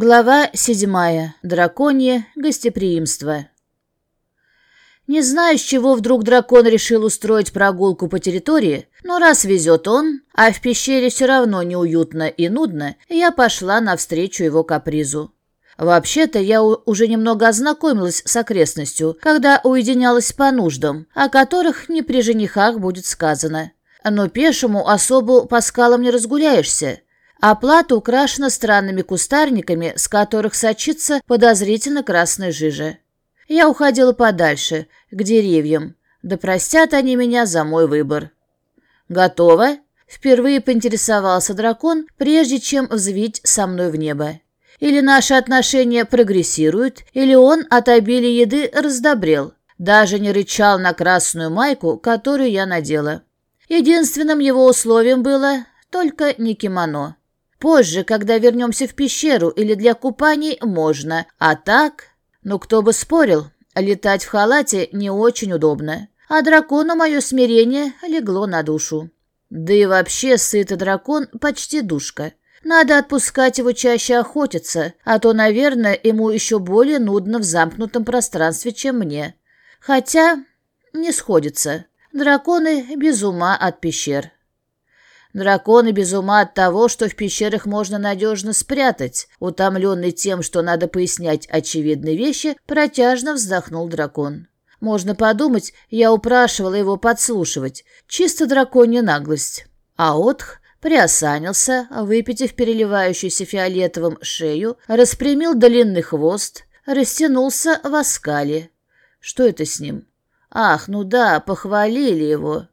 Глава седьмая. Драконье гостеприимство. Не знаю, с чего вдруг дракон решил устроить прогулку по территории, но раз везет он, а в пещере все равно неуютно и нудно, я пошла навстречу его капризу. Вообще-то я уже немного ознакомилась с окрестностью, когда уединялась по нуждам, о которых не при женихах будет сказано. Но пешему особу по скалам не разгуляешься, а плата украшена странными кустарниками, с которых сочится подозрительно красная жижа. Я уходила подальше, к деревьям. Да простят они меня за мой выбор. «Готово?» — впервые поинтересовался дракон, прежде чем взвить со мной в небо. Или наши отношения прогрессируют, или он от обилия еды раздобрел. Даже не рычал на красную майку, которую я надела. Единственным его условием было только не кимоно. Позже, когда вернемся в пещеру или для купаний, можно. А так... Ну, кто бы спорил, летать в халате не очень удобно. А дракону мое смирение легло на душу. Да и вообще сытый дракон почти душка. Надо отпускать его чаще охотиться, а то, наверное, ему еще более нудно в замкнутом пространстве, чем мне. Хотя не сходится. Драконы без ума от пещер. Драконы без ума от того, что в пещерах можно надежно спрятать. Утомленный тем, что надо пояснять очевидные вещи, протяжно вздохнул дракон. Можно подумать, я упрашивала его подслушивать. Чисто драконья наглость. А Отх приосанился, выпитив переливающуюся фиолетовым шею, распрямил длинный хвост, растянулся в оскале. Что это с ним? Ах, ну да, похвалили его.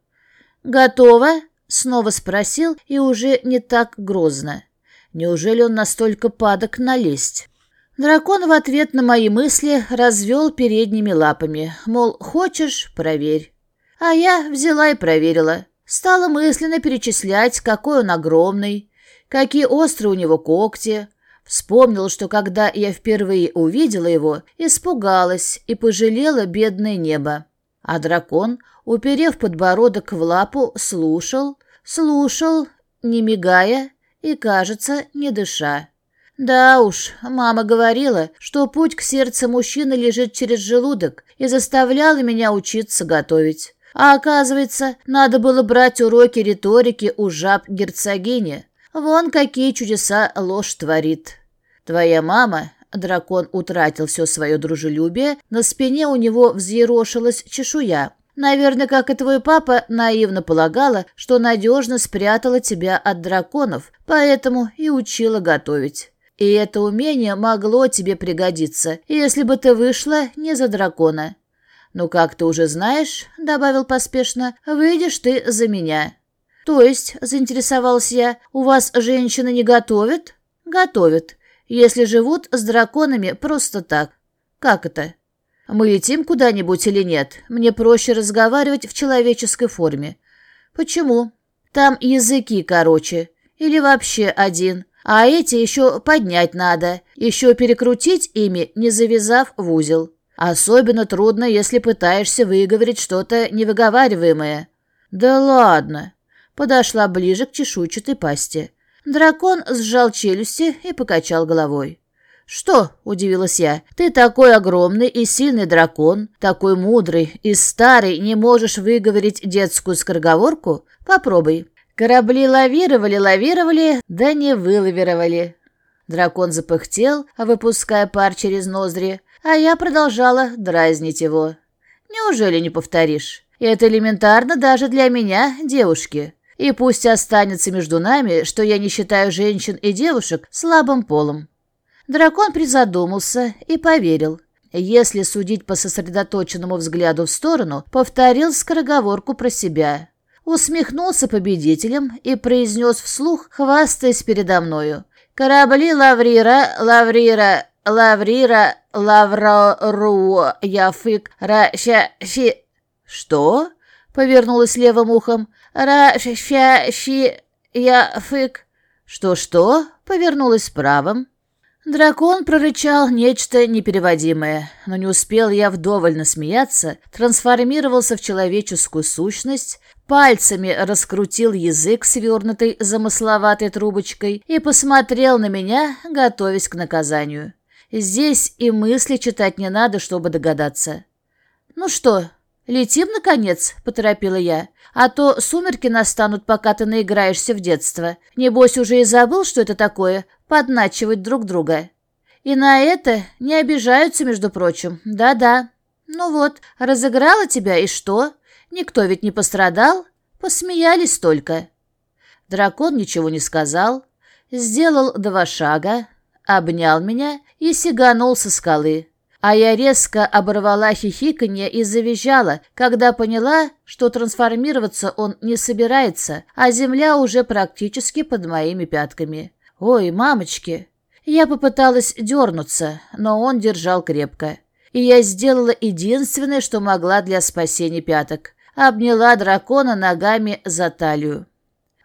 «Готово?» Снова спросил и уже не так грозно. Неужели он настолько падок налезть? Дракон в ответ на мои мысли развел передними лапами, мол, хочешь — проверь. А я взяла и проверила. Стала мысленно перечислять, какой он огромный, какие острые у него когти. Вспомнила, что когда я впервые увидела его, испугалась и пожалела бедное небо. А дракон, уперев подбородок в лапу, слушал, слушал, не мигая и, кажется, не дыша. Да уж, мама говорила, что путь к сердцу мужчины лежит через желудок и заставляла меня учиться готовить. А оказывается, надо было брать уроки риторики у жаб герцогини. Вон какие чудеса ложь творит. Твоя мама, дракон утратил все свое дружелюбие, на спине у него взъерошилась чешуя. Наверное, как и твой папа, наивно полагала, что надежно спрятала тебя от драконов, поэтому и учила готовить. И это умение могло тебе пригодиться, если бы ты вышла не за дракона. «Ну, как ты уже знаешь», — добавил поспешно, — «выйдешь ты за меня». «То есть», — заинтересовалась я, — «у вас женщины не готовят?» «Готовят, если живут с драконами просто так». «Как это?» Мы летим куда-нибудь или нет? Мне проще разговаривать в человеческой форме. Почему? Там языки короче. Или вообще один. А эти еще поднять надо. Еще перекрутить ими, не завязав в узел. Особенно трудно, если пытаешься выговорить что-то невыговариваемое. Да ладно. Подошла ближе к чешуйчатой пасти. Дракон сжал челюсти и покачал головой. «Что?» — удивилась я. «Ты такой огромный и сильный дракон, такой мудрый и старый, не можешь выговорить детскую скороговорку? Попробуй». Корабли лавировали, лавировали, да не вылавировали. Дракон запыхтел, выпуская пар через ноздри, а я продолжала дразнить его. «Неужели не повторишь? Это элементарно даже для меня, девушки. И пусть останется между нами, что я не считаю женщин и девушек слабым полом». Дракон призадумался и поверил. Если судить по сосредоточенному взгляду в сторону, повторил скороговорку про себя. Усмехнулся победителем и произнес вслух, хвастаясь передо мною. «Корабли Лаврира, Лаврира, Лаврира, Лаврору, Яфык, Ра-ща, Фи...» «Что?» — повернулась левым ухом. «Ра-ща, Фи, Яфык...» «Что-что?» — повернулась правым. Дракон прорычал нечто непереводимое, но не успел я вдоволь насмеяться, трансформировался в человеческую сущность, пальцами раскрутил язык, свернутый замысловатой трубочкой, и посмотрел на меня, готовясь к наказанию. Здесь и мысли читать не надо, чтобы догадаться. «Ну что, летим, наконец?» — поторопила я. «А то сумерки настанут, пока ты наиграешься в детство. Небось, уже и забыл, что это такое подначивать друг друга. И на это не обижаются, между прочим. Да-да. Ну вот, разыграла тебя, и что? Никто ведь не пострадал? Посмеялись только. Дракон ничего не сказал, сделал два шага, обнял меня и сиганул со скалы. А я резко оборвала хихиканье и завизжала, когда поняла, что трансформироваться он не собирается, а земля уже практически под моими пятками. «Ой, мамочки!» Я попыталась дернуться, но он держал крепко. И я сделала единственное, что могла для спасения пяток. Обняла дракона ногами за талию.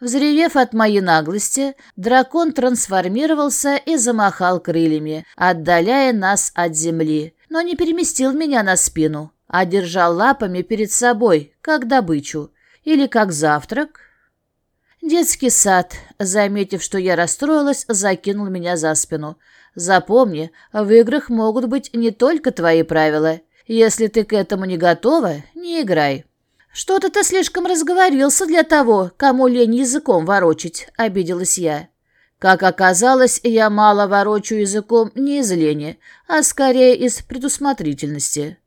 Взревев от моей наглости, дракон трансформировался и замахал крыльями, отдаляя нас от земли, но не переместил меня на спину, а держал лапами перед собой, как добычу, или как завтрак, Детский сад, заметив, что я расстроилась, закинул меня за спину. Запомни, в играх могут быть не только твои правила. Если ты к этому не готова, не играй. Что-то ты слишком разговорился для того, кому лень языком ворочить, обиделась я. Как оказалось, я мало ворочу языком не из лени, а скорее из предусмотрительности.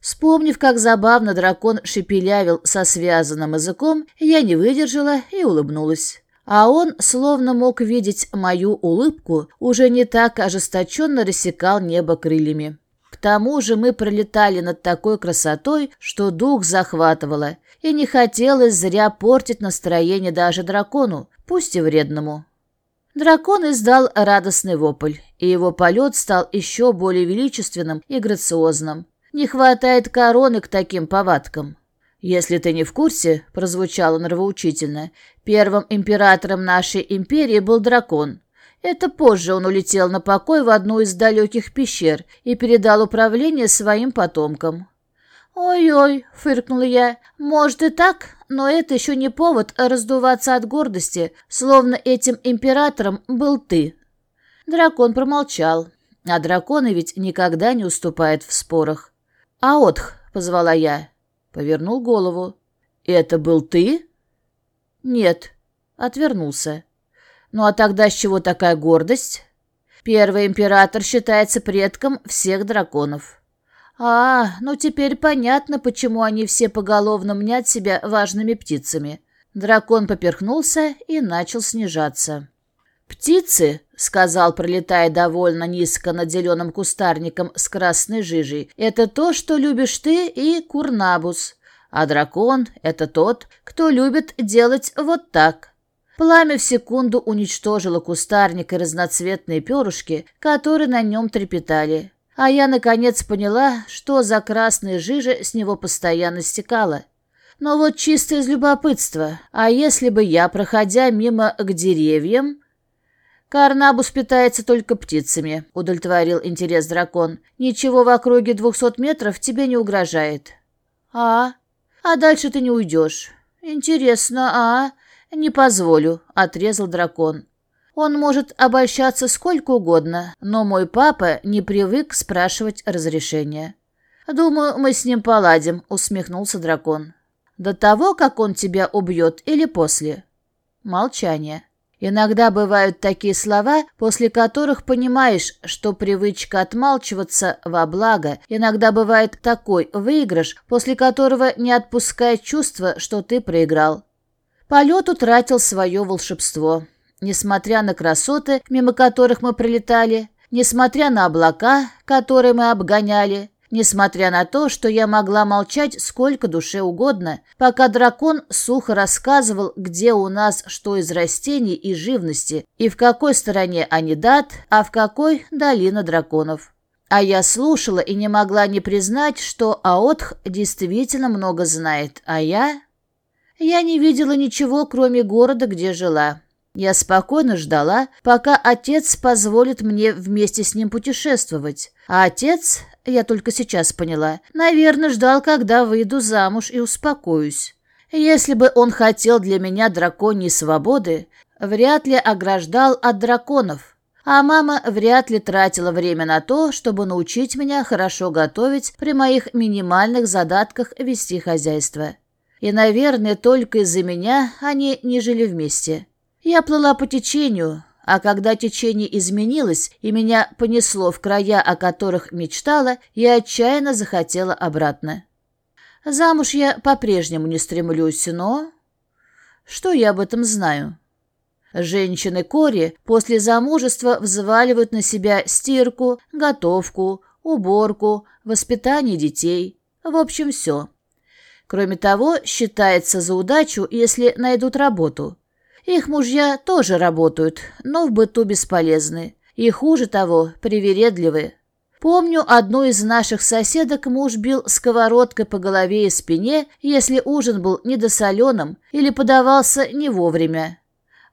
Вспомнив, как забавно дракон шепелявил со связанным языком, я не выдержала и улыбнулась. А он, словно мог видеть мою улыбку, уже не так ожесточенно рассекал небо крыльями. К тому же мы пролетали над такой красотой, что дух захватывало, и не хотелось зря портить настроение даже дракону, пусть и вредному. Дракон издал радостный вопль, и его полет стал еще более величественным и грациозным. Не хватает короны к таким повадкам. Если ты не в курсе, прозвучало нравоучительно, первым императором нашей империи был дракон. Это позже он улетел на покой в одну из далеких пещер и передал управление своим потомкам. «Ой-ой», — фыркнула я, — «может и так, но это еще не повод раздуваться от гордости, словно этим императором был ты». Дракон промолчал, а драконы ведь никогда не уступают в спорах. «Аотх!» — позвала я. Повернул голову. «Это был ты?» «Нет», — отвернулся. «Ну а тогда с чего такая гордость?» «Первый император считается предком всех драконов». «А, ну теперь понятно, почему они все поголовно мнят себя важными птицами». Дракон поперхнулся и начал снижаться. «Птицы», — сказал, пролетая довольно низко над зеленым кустарником с красной жижей, — «это то, что любишь ты и Курнабус, а дракон — это тот, кто любит делать вот так». Пламя в секунду уничтожило кустарник и разноцветные перышки, которые на нем трепетали. А я, наконец, поняла, что за красная жижа с него постоянно стекала. Но вот чисто из любопытства, а если бы я, проходя мимо к деревьям, «Карнабус питается только птицами», — удовлетворил интерес дракон. «Ничего в округе двухсот метров тебе не угрожает». «А? А дальше ты не уйдешь». «Интересно, а?» «Не позволю», — отрезал дракон. «Он может обольщаться сколько угодно, но мой папа не привык спрашивать разрешения». «Думаю, мы с ним поладим», — усмехнулся дракон. «До того, как он тебя убьет или после?» Молчание. Иногда бывают такие слова, после которых понимаешь, что привычка отмалчиваться во благо. Иногда бывает такой выигрыш, после которого не отпускает чувство, что ты проиграл. Полет утратил свое волшебство. Несмотря на красоты, мимо которых мы прилетали, несмотря на облака, которые мы обгоняли, несмотря на то, что я могла молчать сколько душе угодно, пока дракон сухо рассказывал, где у нас что из растений и живности, и в какой стороне Анидат, а в какой долина драконов. А я слушала и не могла не признать, что Аотх действительно много знает, а я... Я не видела ничего, кроме города, где жила. Я спокойно ждала, пока отец позволит мне вместе с ним путешествовать. А отец, я только сейчас поняла, наверное, ждал, когда выйду замуж и успокоюсь. Если бы он хотел для меня драконьей свободы, вряд ли ограждал от драконов. А мама вряд ли тратила время на то, чтобы научить меня хорошо готовить при моих минимальных задатках вести хозяйство. И, наверное, только из-за меня они не жили вместе. Я плыла по течению, а когда течение изменилось и меня понесло в края, о которых мечтала, я отчаянно захотела обратно. Замуж я по-прежнему не стремлюсь, но... Что я об этом знаю? Женщины Кори после замужества взваливают на себя стирку, готовку, уборку, воспитание детей. В общем, все. Кроме того, считается за удачу, если найдут работу. Их мужья тоже работают, но в быту бесполезны. И хуже того, привередливы. Помню, одну из наших соседок муж бил сковородкой по голове и спине, если ужин был недосоленым или подавался не вовремя.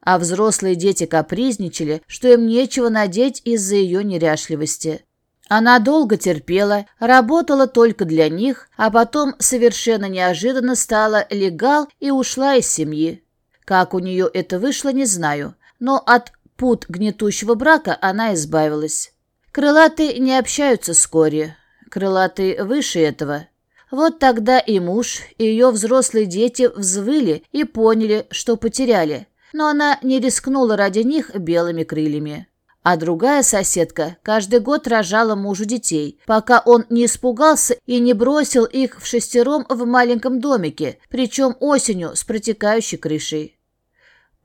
А взрослые дети капризничали, что им нечего надеть из-за ее неряшливости. Она долго терпела, работала только для них, а потом совершенно неожиданно стала легал и ушла из семьи. Как у нее это вышло, не знаю, но от пут гнетущего брака она избавилась. Крылатые не общаются с Кори, крылатые выше этого. Вот тогда и муж, и ее взрослые дети взвыли и поняли, что потеряли, но она не рискнула ради них белыми крыльями. А другая соседка каждый год рожала мужу детей, пока он не испугался и не бросил их в шестером в маленьком домике, причем осенью с протекающей крышей.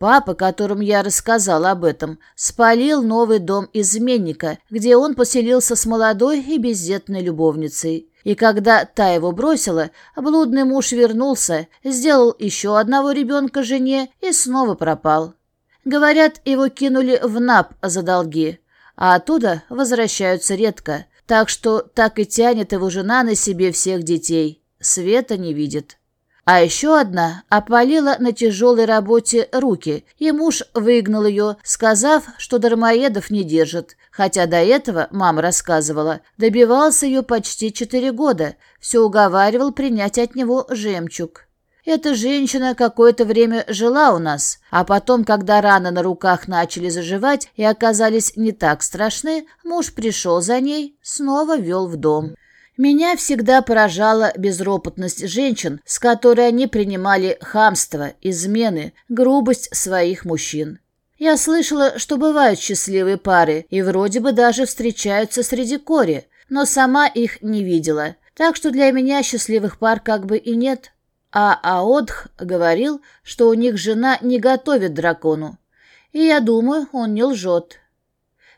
Папа, которому я рассказал об этом, спалил новый дом изменника, где он поселился с молодой и бездетной любовницей. И когда та его бросила, блудный муж вернулся, сделал еще одного ребенка жене и снова пропал. Говорят, его кинули в НАП за долги, а оттуда возвращаются редко, так что так и тянет его жена на себе всех детей. Света не видит. А еще одна опалила на тяжелой работе руки, и муж выгнал ее, сказав, что дармоедов не держит, хотя до этого, мама рассказывала, добивался ее почти четыре года, все уговаривал принять от него жемчуг. Эта женщина какое-то время жила у нас, а потом, когда раны на руках начали заживать и оказались не так страшны, муж пришел за ней, снова вел в дом. Меня всегда поражала безропотность женщин, с которой они принимали хамство, измены, грубость своих мужчин. Я слышала, что бывают счастливые пары и вроде бы даже встречаются среди кори, но сама их не видела, так что для меня счастливых пар как бы и нет. А Аодх говорил, что у них жена не готовит дракону. И я думаю, он не лжет.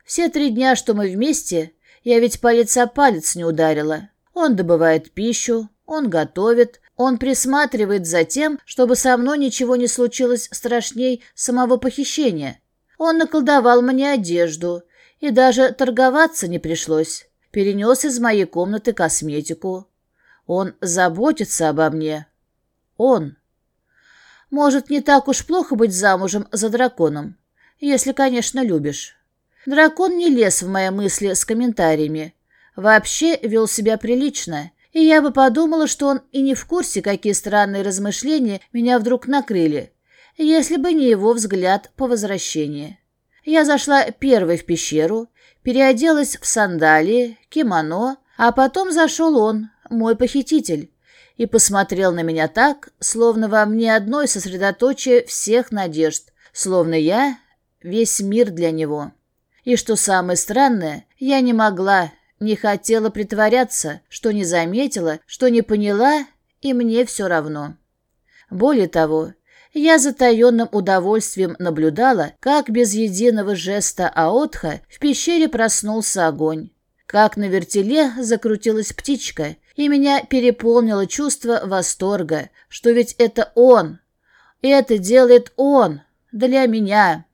Все три дня, что мы вместе, я ведь палец о палец не ударила. Он добывает пищу, он готовит, он присматривает за тем, чтобы со мной ничего не случилось страшней самого похищения. Он наколдовал мне одежду, и даже торговаться не пришлось. Перенес из моей комнаты косметику. Он заботится обо мне. Он. Может, не так уж плохо быть замужем за драконом, если, конечно, любишь. Дракон не лез в мои мысли с комментариями. Вообще вел себя прилично, и я бы подумала, что он и не в курсе, какие странные размышления меня вдруг накрыли, если бы не его взгляд по возвращении. Я зашла первой в пещеру, переоделась в сандалии, кимоно, а потом зашел он, мой похититель, и посмотрел на меня так, словно во мне одной сосредоточие всех надежд, словно я — весь мир для него. И что самое странное, я не могла, не хотела притворяться, что не заметила, что не поняла, и мне все равно. Более того, я затаенным удовольствием наблюдала, как без единого жеста Аотха в пещере проснулся огонь, как на вертеле закрутилась птичка, и меня переполнило чувство восторга, что ведь это он, это делает он, для меня.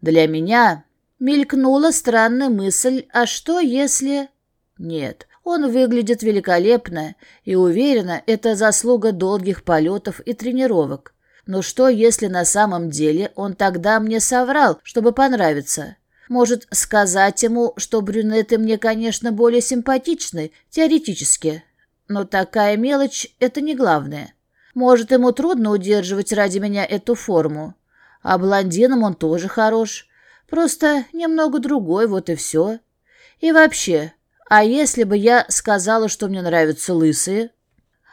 Для меня, Мелькнула странная мысль, а что если... Нет, он выглядит великолепно, и уверена, это заслуга долгих полетов и тренировок. Но что, если на самом деле он тогда мне соврал, чтобы понравиться? Может, сказать ему, что брюнеты мне, конечно, более симпатичны, теоретически. Но такая мелочь — это не главное. Может, ему трудно удерживать ради меня эту форму. А блондином он тоже хорош. Просто немного другой, вот и все. И вообще, а если бы я сказала, что мне нравятся лысые?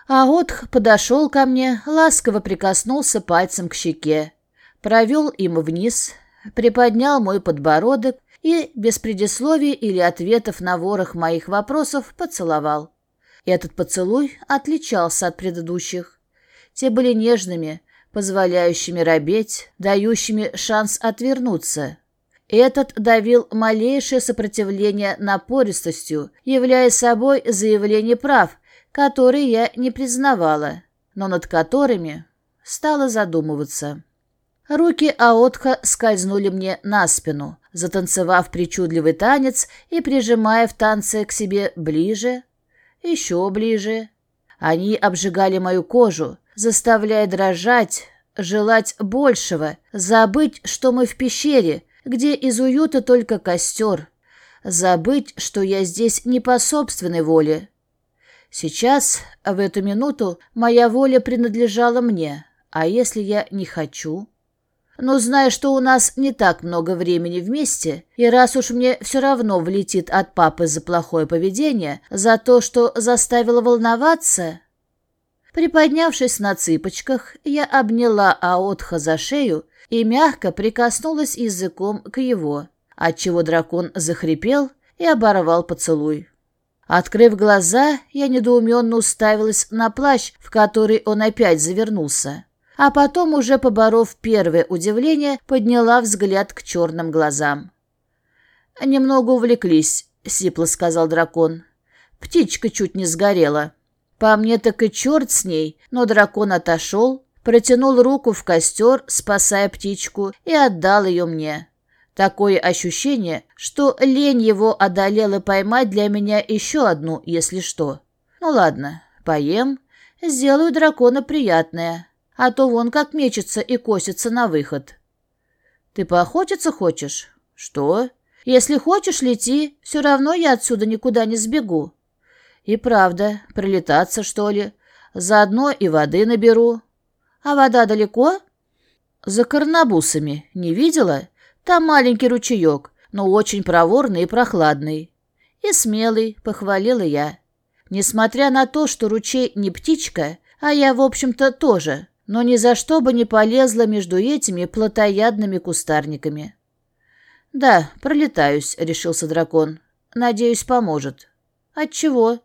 А Отх подошел ко мне, ласково прикоснулся пальцем к щеке, провел им вниз, приподнял мой подбородок и, без предисловий или ответов на ворох моих вопросов, поцеловал. Этот поцелуй отличался от предыдущих. Те были нежными, позволяющими робеть, дающими шанс отвернуться. Этот давил малейшее сопротивление напористостью, являя собой заявление прав, которые я не признавала, но над которыми стала задумываться. Руки Аотха скользнули мне на спину, затанцевав причудливый танец и прижимая в танце к себе ближе, еще ближе. Они обжигали мою кожу, заставляя дрожать, желать большего, забыть, что мы в пещере, где из уюта только костер, забыть, что я здесь не по собственной воле, Сейчас, в эту минуту, моя воля принадлежала мне, а если я не хочу? Но зная, что у нас не так много времени вместе, и раз уж мне все равно влетит от папы за плохое поведение, за то, что заставило волноваться... Приподнявшись на цыпочках, я обняла Аотха за шею и мягко прикоснулась языком к его, отчего дракон захрипел и оборвал поцелуй. Открыв глаза, я недоуменно уставилась на плащ, в который он опять завернулся. А потом, уже поборов первое удивление, подняла взгляд к черным глазам. «Немного увлеклись», — сипло сказал дракон. «Птичка чуть не сгорела. По мне так и черт с ней, но дракон отошел, протянул руку в костер, спасая птичку, и отдал ее мне. Такое ощущение, что лень его одолела поймать для меня еще одну, если что. Ну ладно, поем, сделаю дракона приятное, а то вон как мечется и косится на выход. Ты поохотиться хочешь? Что? Если хочешь, лети, все равно я отсюда никуда не сбегу. И правда, прилетаться, что ли? Заодно и воды наберу. А вода далеко? За карнабусами. Не видела? Там маленький ручеек, но очень проворный и прохладный. И смелый, похвалила я. Несмотря на то, что ручей не птичка, а я, в общем-то, тоже, но ни за что бы не полезла между этими плотоядными кустарниками. «Да, пролетаюсь», — решился дракон. «Надеюсь, поможет». «Отчего?»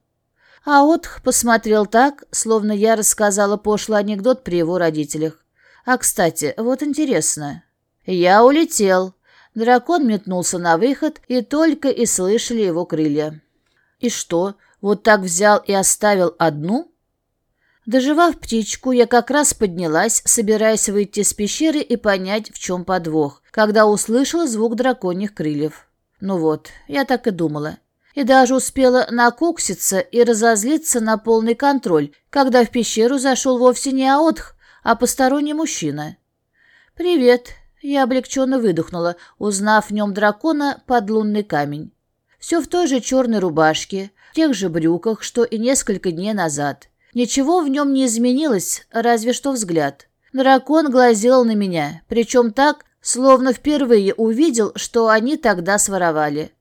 А Отх посмотрел так, словно я рассказала пошлый анекдот при его родителях. «А, кстати, вот интересно. Я улетел. Дракон метнулся на выход, и только и слышали его крылья. И что, вот так взял и оставил одну? Доживав птичку, я как раз поднялась, собираясь выйти из пещеры и понять, в чем подвох, когда услышала звук драконьих крыльев. Ну вот, я так и думала. И даже успела накукситься и разозлиться на полный контроль, когда в пещеру зашел вовсе не Аотх, а посторонний мужчина. «Привет», я облегченно выдохнула, узнав в нем дракона под лунный камень. Все в той же черной рубашке, в тех же брюках, что и несколько дней назад. Ничего в нем не изменилось, разве что взгляд. Дракон глазел на меня, причем так, словно впервые увидел, что они тогда своровали.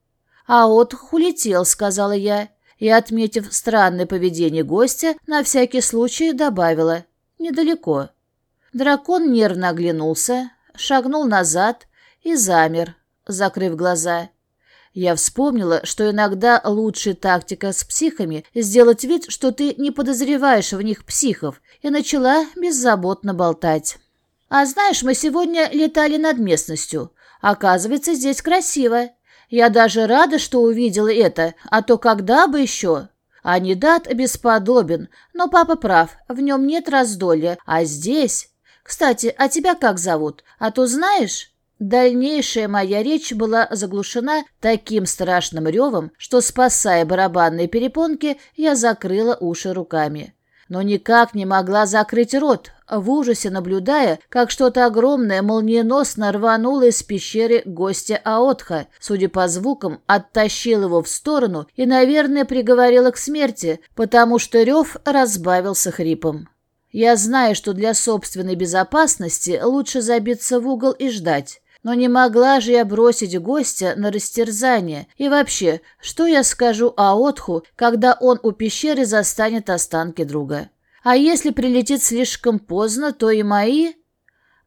«А отдых улетел», — сказала я, и, отметив странное поведение гостя, на всякий случай добавила «недалеко». Дракон нервно оглянулся, шагнул назад и замер, закрыв глаза. Я вспомнила, что иногда лучшая тактика с психами — сделать вид, что ты не подозреваешь в них психов, и начала беззаботно болтать. «А знаешь, мы сегодня летали над местностью. Оказывается, здесь красиво. Я даже рада, что увидела это, а то когда бы еще...» Анидат бесподобен, но папа прав, в нем нет раздолья, а здесь... Кстати, а тебя как зовут? А то знаешь...» Дальнейшая моя речь была заглушена таким страшным ревом, что, спасая барабанные перепонки, я закрыла уши руками. но никак не могла закрыть рот, в ужасе наблюдая, как что-то огромное молниеносно рвануло из пещеры гостя Аотха, судя по звукам, оттащил его в сторону и, наверное, приговорила к смерти, потому что рев разбавился хрипом. Я знаю, что для собственной безопасности лучше забиться в угол и ждать. Но не могла же я бросить гостя на растерзание. И вообще, что я скажу Аотху, когда он у пещеры застанет останки друга? А если прилетит слишком поздно, то и мои...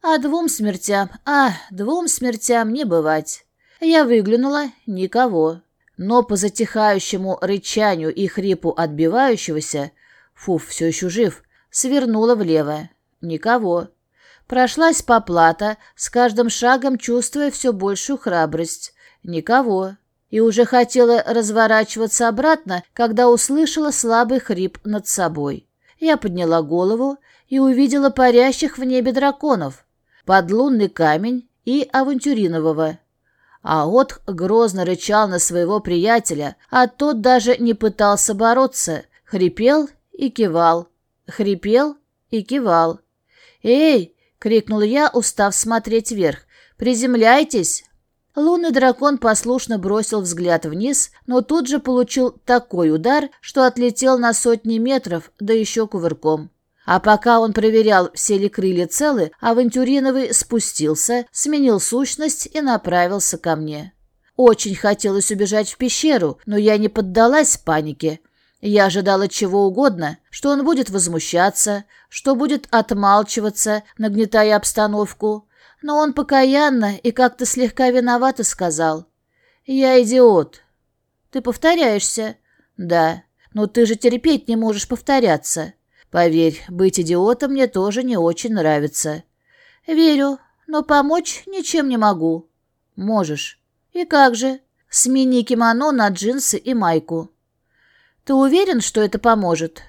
А двум смертям, а, двум смертям не бывать. Я выглянула — никого. Но по затихающему рычанию и хрипу отбивающегося, фуф, все еще жив, свернула влево. Никого. Прошлась по плата, с каждым шагом чувствуя все большую храбрость. Никого. И уже хотела разворачиваться обратно, когда услышала слабый хрип над собой. Я подняла голову и увидела парящих в небе драконов, подлунный камень и авантюринового. А от грозно рычал на своего приятеля, а тот даже не пытался бороться, хрипел и кивал, хрипел и кивал. «Эй!» — крикнул я, устав смотреть вверх. «Приземляйтесь!» Лунный дракон послушно бросил взгляд вниз, но тут же получил такой удар, что отлетел на сотни метров, да еще кувырком. А пока он проверял, все ли крылья целы, Авантюриновый спустился, сменил сущность и направился ко мне. Очень хотелось убежать в пещеру, но я не поддалась панике. Я ожидала чего угодно, что он будет возмущаться, что будет отмалчиваться, нагнетая обстановку, но он покаянно и как-то слегка виновато сказал. «Я идиот». «Ты повторяешься?» «Да, но ты же терпеть не можешь повторяться. Поверь, быть идиотом мне тоже не очень нравится». «Верю, но помочь ничем не могу». «Можешь». «И как же?» «Смени кимоно на джинсы и майку». «Ты уверен, что это поможет?»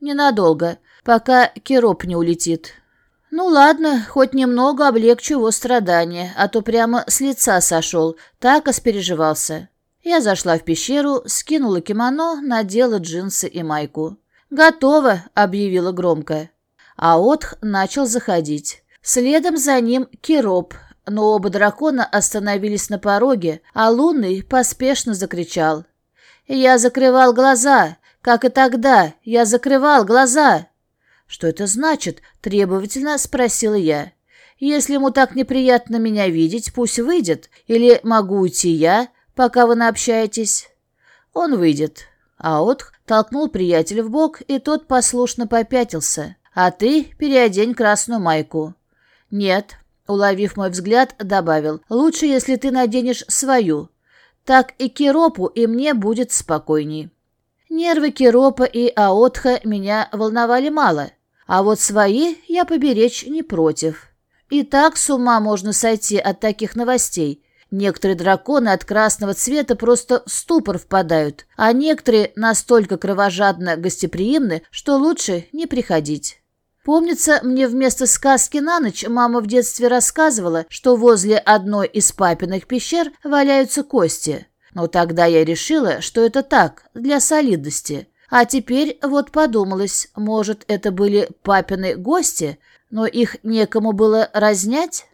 «Ненадолго, пока Кероп не улетит». «Ну ладно, хоть немного облегчу его страдания, а то прямо с лица сошел, так оспереживался». Я зашла в пещеру, скинула кимоно, надела джинсы и майку. «Готово», — объявила громко. А Отх начал заходить. Следом за ним Кироп, но оба дракона остановились на пороге, а Лунный поспешно закричал. «Я закрывал глаза, как и тогда, я закрывал глаза!» «Что это значит?» — требовательно спросила я. «Если ему так неприятно меня видеть, пусть выйдет. Или могу уйти я, пока вы наобщаетесь?» «Он выйдет». Аот толкнул приятеля в бок, и тот послушно попятился. «А ты переодень красную майку». «Нет», — уловив мой взгляд, добавил. «Лучше, если ты наденешь свою. Так и Киропу, и мне будет спокойней». Нервы Киропа и Аотха меня волновали мало, а вот свои я поберечь не против. И так с ума можно сойти от таких новостей. Некоторые драконы от красного цвета просто в ступор впадают, а некоторые настолько кровожадно гостеприимны, что лучше не приходить. Помнится, мне вместо сказки на ночь мама в детстве рассказывала, что возле одной из папиных пещер валяются кости. Но тогда я решила, что это так, для солидности. А теперь вот подумалось, может, это были папины гости, но их некому было разнять?